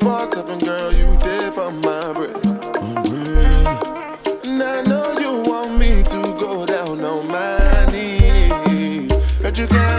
24 7, girl, you dip on my bread. Mm-hmm. And I know you want me to go down on my knees. But you can't.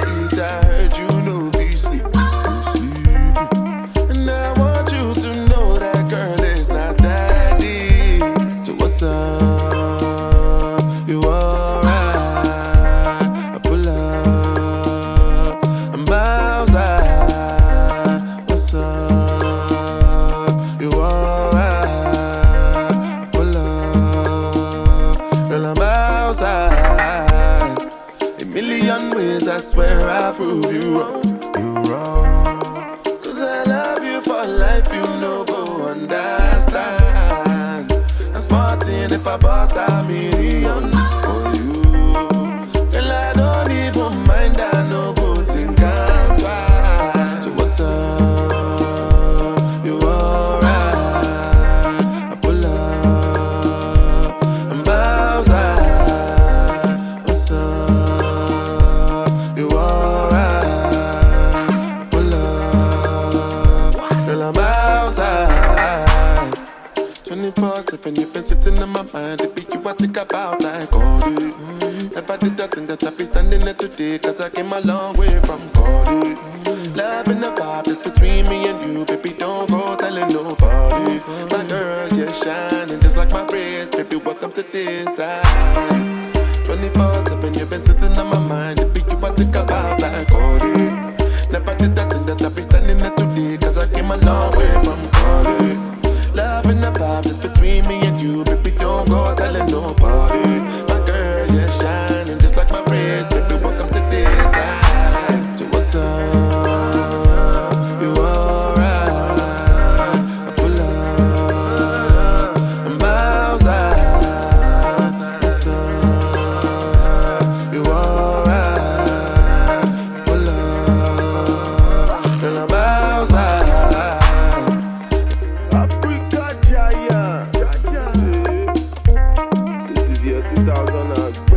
I'm outside. A million ways, I swear I'll prove you wrong. You wrong. Cause I love you for life, you know, go understand. I'm smarting if I bust, I mean. 24 7, you've been sitting in my mind. It you I think about like all day. Never did that thing that I be standing there today. Cause I came a long way from God. Love and the vibe that's between me and you. Baby, don't go telling nobody. My girl, you're shining just like my wrist. Baby, welcome to this side. 24 7, you've been sitting on my. on